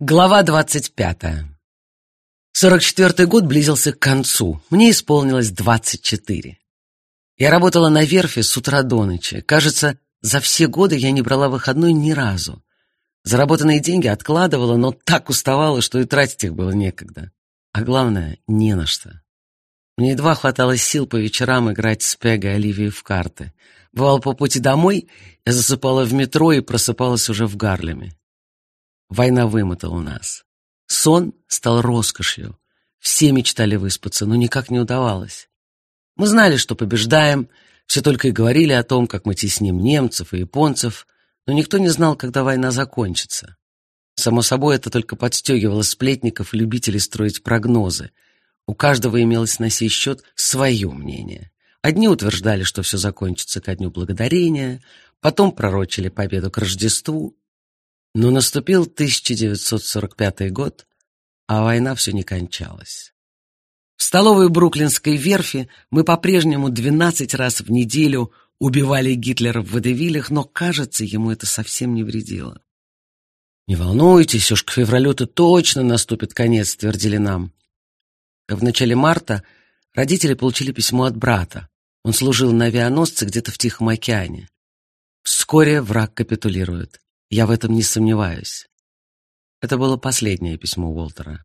Глава двадцать пятая. Сорок четвертый год близился к концу. Мне исполнилось двадцать четыре. Я работала на верфи с утра до ночи. Кажется, за все годы я не брала выходной ни разу. Заработанные деньги откладывала, но так уставала, что и тратить их было некогда. А главное, не на что. Мне едва хватало сил по вечерам играть с Пегой Оливией в карты. Бывало, по пути домой я засыпала в метро и просыпалась уже в Гарлеме. Война вымотала нас. Сон стал роскошью. Все мечтали выспаться, но никак не удавалось. Мы знали, что побеждаем, все только и говорили о том, как мы тесним немцев и японцев, но никто не знал, когда война закончится. Само собой, это только подстегивало сплетников и любителей строить прогнозы. У каждого имелось на сей счет свое мнение. Одни утверждали, что все закончится ко Дню Благодарения, потом пророчили победу к Рождеству, но наступил 1945 год, а война все не кончалась. В столовой Бруклинской верфи мы по-прежнему 12 раз в неделю убивали Гитлера в водевилях, но, кажется, ему это совсем не вредило. «Не волнуйтесь, уж к февралю-то точно наступит конец», — твердили нам. В начале марта родители получили письмо от брата. Он служил на авианосце где-то в Тихом океане. Вскоре враг капитулирует. Я в этом не сомневаюсь. Это было последнее письмо Уолтера.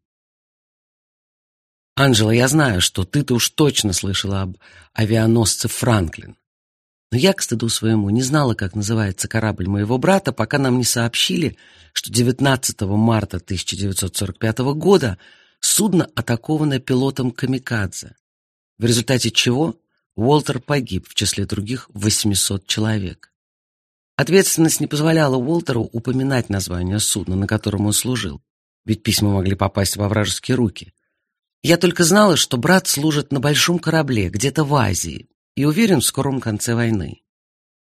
«Анжела, я знаю, что ты-то уж точно слышала об авианосце «Франклин». Но я, к стыду своему, не знала, как называется корабль моего брата, пока нам не сообщили, что 19 марта 1945 года судно атаковано пилотом «Камикадзе», в результате чего Уолтер погиб в числе других 800 человек. Ответственность не позволяла Уолтеру упоминать название судна, на котором он служил, ведь письма могли попасть во вражеские руки. Я только знала, что брат служит на большом корабле, где-то в Азии, и уверен в скором конце войны.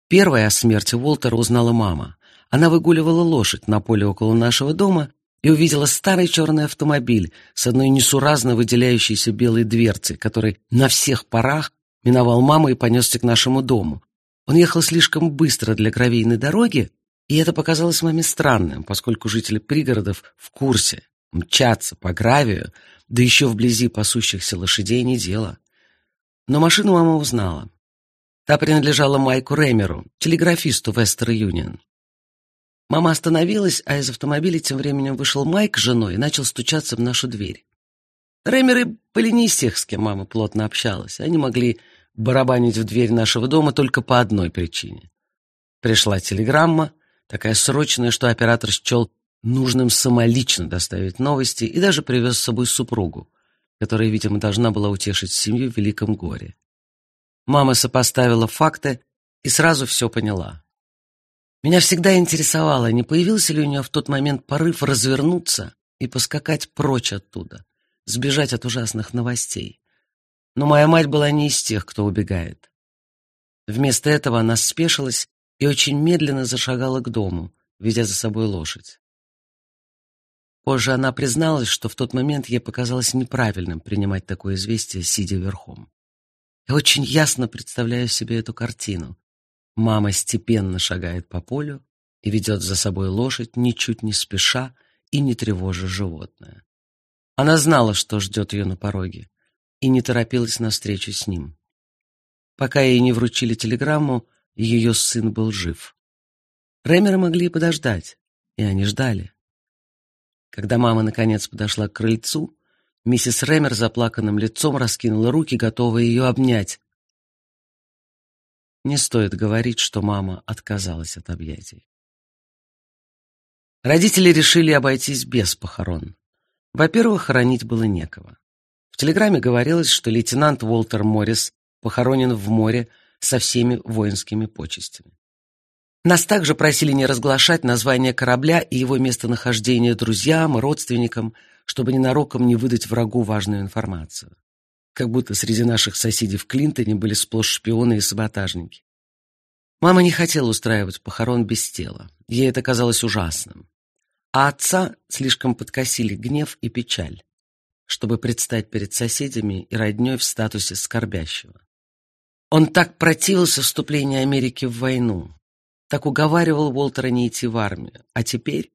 Первая о смерти Уолтера узнала мама. Она выгуливала лошадь на поле около нашего дома и увидела старый черный автомобиль с одной несуразно выделяющейся белой дверцей, который на всех парах миновал маму и понесся к нашему дому, он ехал слишком быстро для гравийной дороги, и это показалось маме странным, поскольку жители пригородов в курсе. Мчаться по гравию, да еще вблизи пасущихся лошадей не дело. Но машину мама узнала. Та принадлежала Майку Реймеру, телеграфисту Вестер Юнион. Мама остановилась, а из автомобиля тем временем вышел Майк с женой и начал стучаться в нашу дверь. Реймеры были не из тех, с кем мама плотно общалась. Они могли барабанить в дверь нашего дома только по одной причине. Пришла телеграмма, такая срочная, что оператор счел нужным самолично доставить новости и даже привез с собой супругу, которая, видимо, должна была утешить семью в великом горе. Мама сопоставила факты и сразу все поняла. Меня всегда интересовало, не появился ли у нее в тот момент порыв развернуться и поскакать прочь оттуда, сбежать от ужасных новостей. Но моя мать была не из тех, кто убегает. Вместо этого она спешилась и очень медленно зашагала к дому, ведя за собой лошадь. Позже она призналась, что в тот момент ей показалось неправильным принимать такое известие, сидя верхом. Я очень ясно представляю себе эту картину. Мама степенно шагает по полю и ведет за собой лошадь, ничуть не спеша и не тревожа животное. Она знала, что ждет ее на пороге и не торопилась на встречу с ним. Пока ей не вручили телеграмму, ее сын был жив. Ремеры могли подождать, и они ждали. Когда мама наконец подошла к крыльцу, миссис Ремер заплаканным лицом раскинула руки, готовая ее обнять. Не стоит говорить, что мама отказалась от объятий. Родители решили обойтись без похорон. Во-первых, хоронить было некого телеграмме говорилось, что лейтенант Уолтер Моррис похоронен в море со всеми воинскими почестями. Нас также просили не разглашать название корабля и его местонахождение друзьям родственникам, чтобы ненароком не выдать врагу важную информацию. Как будто среди наших соседей в Клинтоне были сплошь шпионы и саботажники. Мама не хотела устраивать похорон без тела. Ей это казалось ужасным. А отца слишком подкосили гнев и печаль чтобы предстать перед соседями и роднёй в статусе скорбящего. Он так противился вступлению Америки в войну, так уговаривал Уолтера не идти в армию, а теперь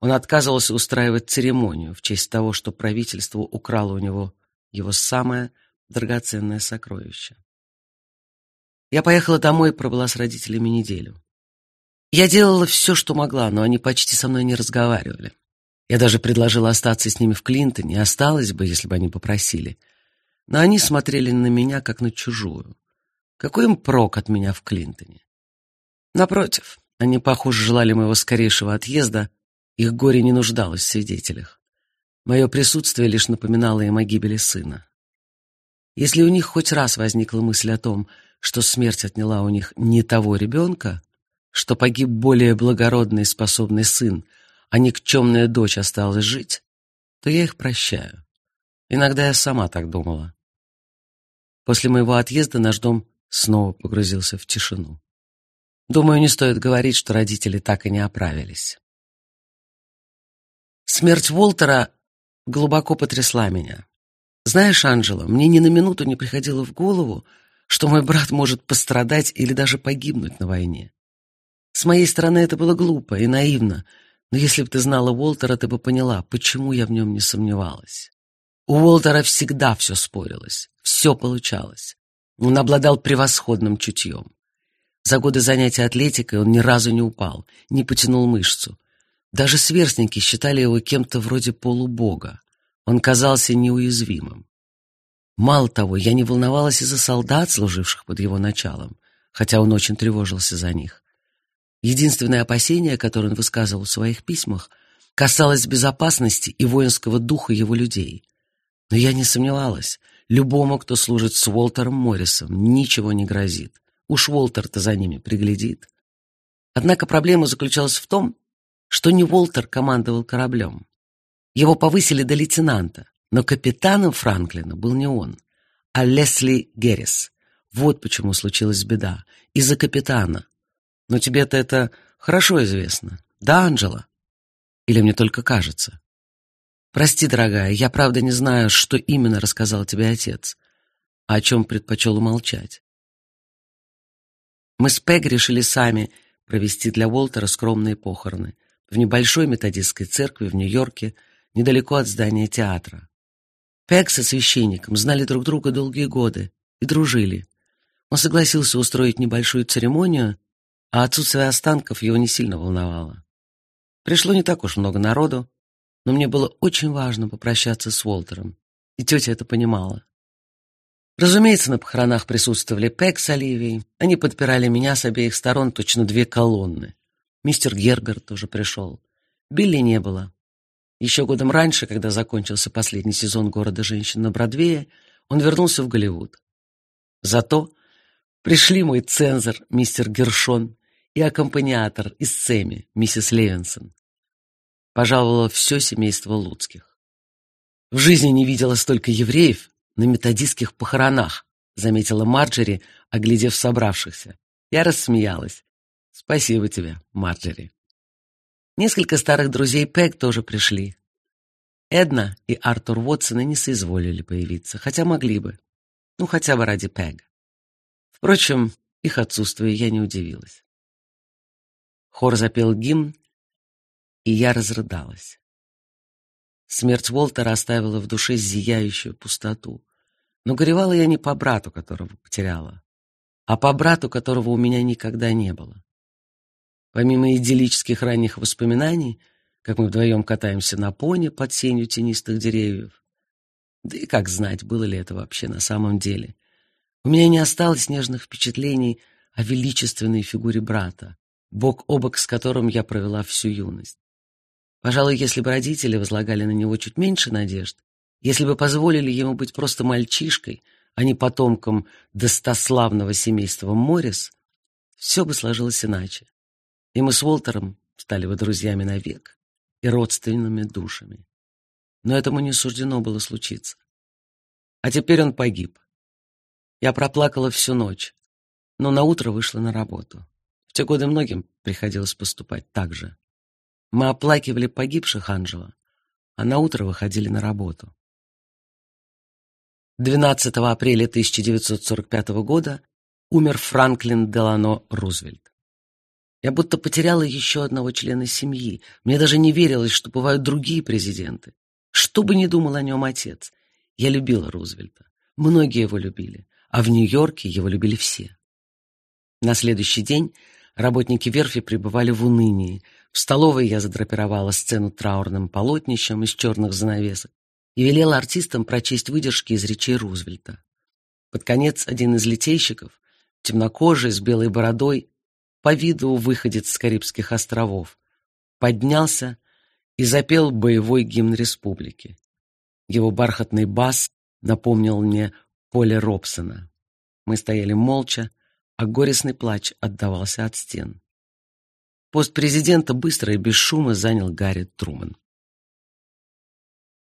Он отказывался устраивать церемонию в честь того, что правительство украло у него его самое драгоценное сокровище. Я поехала домой и пробыла с родителями неделю. Я делала все, что могла, но они почти со мной не разговаривали. Я даже предложила остаться с ними в Клинтоне, осталась бы, если бы они попросили. Но они смотрели на меня, как на чужую. Какой им прок от меня в Клинтоне? Напротив, они, похоже, желали моего скорейшего отъезда, их горе не нуждалось в свидетелях. Мое присутствие лишь напоминало им о гибели сына. Если у них хоть раз возникла мысль о том, что смерть отняла у них не того ребенка, что погиб более благородный и способный сын, а никчемная дочь осталась жить, то я их прощаю. Иногда я сама так думала. После моего отъезда наш дом снова погрузился в тишину. Думаю, не стоит говорить, что родители так и не оправились. Смерть Волтера глубоко потрясла меня. Знаешь, Анжела, мне ни на минуту не приходило в голову, что мой брат может пострадать или даже погибнуть на войне. С моей стороны это было глупо и наивно, но если бы ты знала Уолтера, ты бы поняла, почему я в нем не сомневалась. У Уолтера всегда все спорилось, все получалось. Он обладал превосходным чутьем. За годы занятий атлетикой он ни разу не упал, не потянул мышцу. Даже сверстники считали его кем-то вроде полубога. Он казался неуязвимым. Мало того, я не волновалась из-за солдат, служивших под его началом, хотя он очень тревожился за них. Единственное опасение, которое он высказывал в своих письмах, касалось безопасности и воинского духа его людей. Но я не сомневалась, любому, кто служит с Уолтером Моррисом, ничего не грозит. Уж Уолтер-то за ними приглядит. Однако проблема заключалась в том, что не Уолтер командовал кораблем. Его повысили до лейтенанта, но капитаном Франклина был не он, а Лесли Геррис. Вот почему случилась беда. Из-за капитана. Но тебе-то это хорошо известно. Да, Анжела? Или мне только кажется? Прости, дорогая, я правда не знаю, что именно рассказал тебе отец, а о чем предпочел умолчать. Мы с Пэг решили сами провести для Уолтера скромные похороны в небольшой методистской церкви в Нью-Йорке, недалеко от здания театра. Пэг со священником знали друг друга долгие годы и дружили. Он согласился устроить небольшую церемонию, а отсутствие останков его не сильно волновало. Пришло не так уж много народу, но мне было очень важно попрощаться с Уолтером, и тетя это понимала. Разумеется, на похоронах присутствовали Пэг с Оливией. Они подпирали меня с обеих сторон, точно две колонны. Мистер Гергер тоже пришел. Билли не было. Еще годом раньше, когда закончился последний сезон «Города женщин» на Бродвее, он вернулся в Голливуд. Зато пришли мой цензор, мистер Гершон, и аккомпаниатор из Сэмми, миссис Левинсон. Пожаловало все семейство Луцких. В жизни не видела столько евреев на методистских похоронах, заметила Марджери, оглядев собравшихся. Я рассмеялась. Спасибо тебе, Марджери. Несколько старых друзей Пэг тоже пришли. Эдна и Артур Уотсоны не соизволили появиться, хотя могли бы. Ну, хотя бы ради Пэга. Впрочем, их отсутствие я не удивилась. Хор запел гимн, и я разрыдалась. Смерть Уолтера оставила в душе зияющую пустоту. Но горевала я не по брату, которого потеряла, а по брату, которого у меня никогда не было. Помимо идиллических ранних воспоминаний, как мы вдвоем катаемся на пони под сенью тенистых деревьев, да и как знать, было ли это вообще на самом деле, у меня не осталось нежных впечатлений о величественной фигуре брата, бок о бок с которым я провела всю юность. Пожалуй, если бы родители возлагали на него чуть меньше надежд, если бы позволили ему быть просто мальчишкой, а не потомком достославного семейства Моррис, все бы сложилось иначе и мы с Уолтером стали бы друзьями навек и родственными душами. Но этому не суждено было случиться. А теперь он погиб. Я проплакала всю ночь, но на утро вышла на работу. Те годы многим приходилось поступать так же. Мы оплакивали погибших Анжела, а на утро выходили на работу. 12 апреля 1945 года умер Франклин Делано Рузвельт. Я будто потеряла еще одного члена семьи. Мне даже не верилось, что бывают другие президенты. Что бы ни думал о нем отец, я любила Рузвельта. Многие его любили, а в Нью-Йорке его любили все. На следующий день работники верфи пребывали в унынии. В столовой я задрапировала сцену траурным полотнищем из черных занавесок и велела артистам прочесть выдержки из речей Рузвельта. Под конец один из литейщиков, темнокожий, с белой бородой, по виду выходец с Карибских островов, поднялся и запел боевой гимн республики. Его бархатный бас напомнил мне Поля Робсона. Мы стояли молча, а горестный плач отдавался от стен. Пост президента быстро и без шума занял Гарри Труман.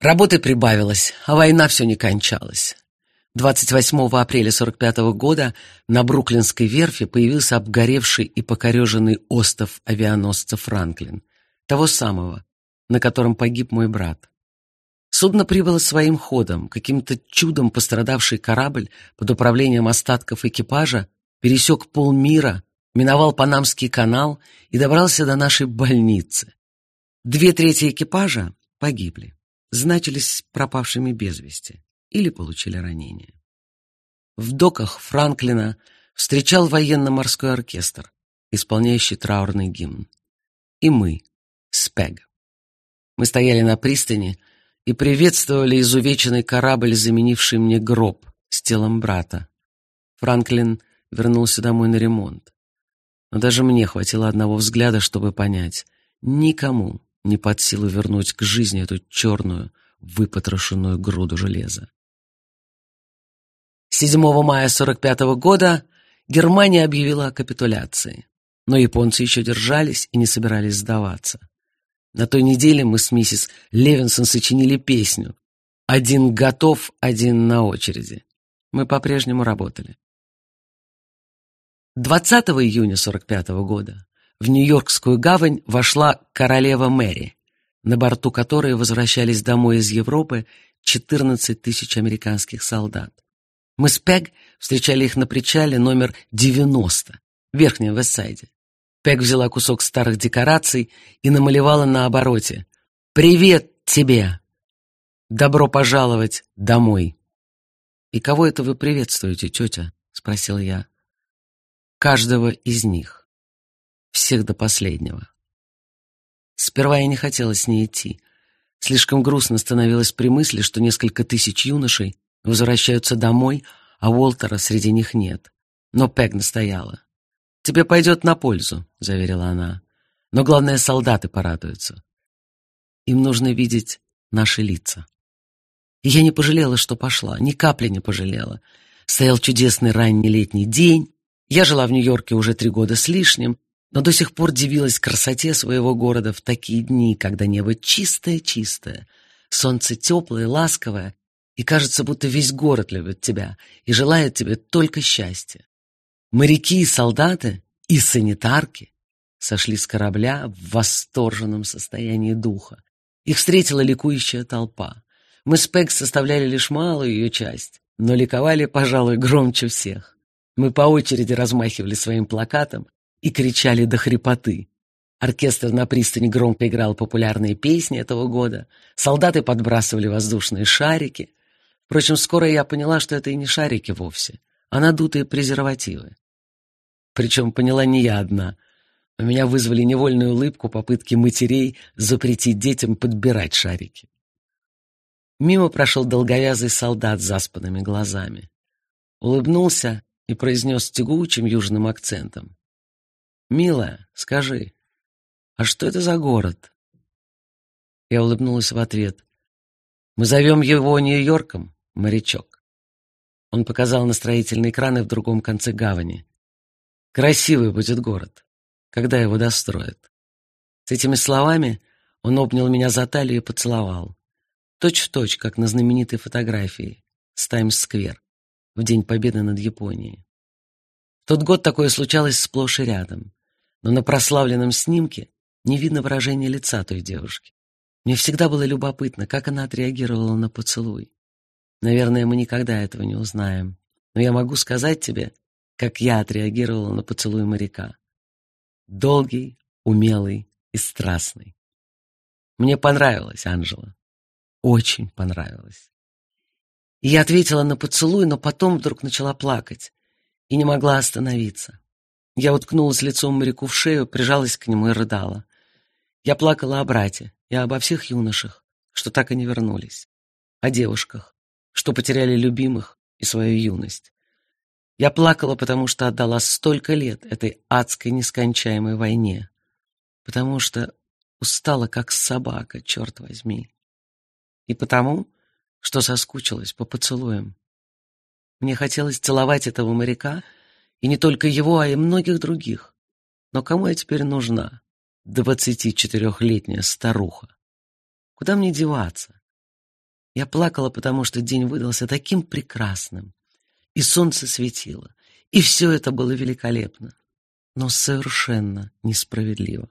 Работы прибавилось, а война все не кончалась. 28 апреля 45 -го года на Бруклинской верфи появился обгоревший и покореженный остов авианосца «Франклин», того самого, на котором погиб мой брат. Судно прибыло своим ходом, каким-то чудом пострадавший корабль под управлением остатков экипажа пересек полмира, миновал Панамский канал и добрался до нашей больницы. Две трети экипажа погибли, значились пропавшими без вести или получили ранения. В доках Франклина встречал военно-морской оркестр, исполняющий траурный гимн. И мы, Спег. Мы стояли на пристани и приветствовали изувеченный корабль, заменивший мне гроб с телом брата. Франклин вернулся домой на ремонт. Но даже мне хватило одного взгляда, чтобы понять, никому не под силу вернуть к жизни эту черную, выпотрошенную груду железа. 7 мая 45 -го года Германия объявила о капитуляции, но японцы еще держались и не собирались сдаваться. На той неделе мы с миссис Левинсон сочинили песню «Один готов, один на очереди». Мы по-прежнему работали. 20 июня 45 -го года в Нью-Йоркскую гавань вошла королева Мэри, на борту которой возвращались домой из Европы 14 тысяч американских солдат. Мы с Пег встречали их на причале номер 90 в Верхнем Вестсайде. Пег взяла кусок старых декораций и намалевала на обороте «Привет тебе! Добро пожаловать домой!» «И кого это вы приветствуете, тетя?» — спросил я. «Каждого из них. Всех до последнего». Сперва я не хотела с ней идти. Слишком грустно становилось при мысли, что несколько тысяч юношей Возвращаются домой, а Уолтера среди них нет. Но Пэг настояла. «Тебе пойдет на пользу», — заверила она. «Но главное, солдаты порадуются. Им нужно видеть наши лица». И я не пожалела, что пошла, ни капли не пожалела. Стоял чудесный ранний летний день. Я жила в Нью-Йорке уже три года с лишним, но до сих пор дивилась красоте своего города в такие дни, когда небо чистое-чистое, солнце теплое, ласковое, и кажется, будто весь город любит тебя и желает тебе только счастья. Моряки и солдаты, и санитарки сошли с корабля в восторженном состоянии духа. Их встретила ликующая толпа. Мы с Пэг составляли лишь малую ее часть, но ликовали, пожалуй, громче всех. Мы по очереди размахивали своим плакатом и кричали до хрипоты. Оркестр на пристани громко играл популярные песни этого года, солдаты подбрасывали воздушные шарики, Впрочем, скоро я поняла, что это и не шарики вовсе, а надутые презервативы. Причем поняла не я одна. У меня вызвали невольную улыбку попытки матерей запретить детям подбирать шарики. Мимо прошел долговязый солдат с заспанными глазами. Улыбнулся и произнес тягучим южным акцентом. «Милая, скажи, а что это за город?» Я улыбнулась в ответ. «Мы зовем его Нью-Йорком морячок. Он показал на строительные краны в другом конце гавани. Красивый будет город, когда его достроят. С этими словами он обнял меня за талию и поцеловал. Точь в точь, как на знаменитой фотографии с Таймс-сквер в День Победы над Японией. В тот год такое случалось сплошь и рядом, но на прославленном снимке не видно выражения лица той девушки. Мне всегда было любопытно, как она отреагировала на поцелуй. Наверное, мы никогда этого не узнаем. Но я могу сказать тебе, как я отреагировала на поцелуй моряка. Долгий, умелый и страстный. Мне понравилось, Анжела. Очень понравилось. И я ответила на поцелуй, но потом вдруг начала плакать и не могла остановиться. Я уткнулась лицом моряку в шею, прижалась к нему и рыдала. Я плакала о брате и обо всех юношах, что так и не вернулись, о девушках, что потеряли любимых и свою юность. Я плакала, потому что отдала столько лет этой адской нескончаемой войне, потому что устала, как собака, черт возьми, и потому, что соскучилась по поцелуям. Мне хотелось целовать этого моряка, и не только его, а и многих других. Но кому я теперь нужна? Двадцатичетырехлетняя старуха. Куда мне деваться? Я плакала, потому что день выдался таким прекрасным, и солнце светило, и все это было великолепно, но совершенно несправедливо.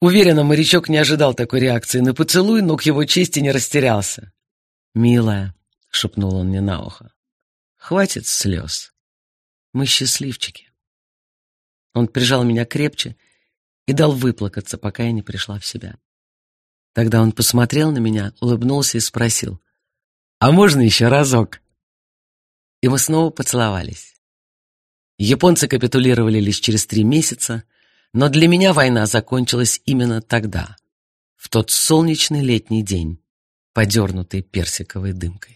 Уверена, морячок не ожидал такой реакции на поцелуй, но к его чести не растерялся. «Милая», — шепнул он мне на ухо, — «хватит слез. Мы счастливчики». Он прижал меня крепче и дал выплакаться, пока я не пришла в себя. Тогда он посмотрел на меня, улыбнулся и спросил, «А можно еще разок?» И мы снова поцеловались. Японцы капитулировали лишь через три месяца, но для меня война закончилась именно тогда, в тот солнечный летний день, подернутый персиковой дымкой.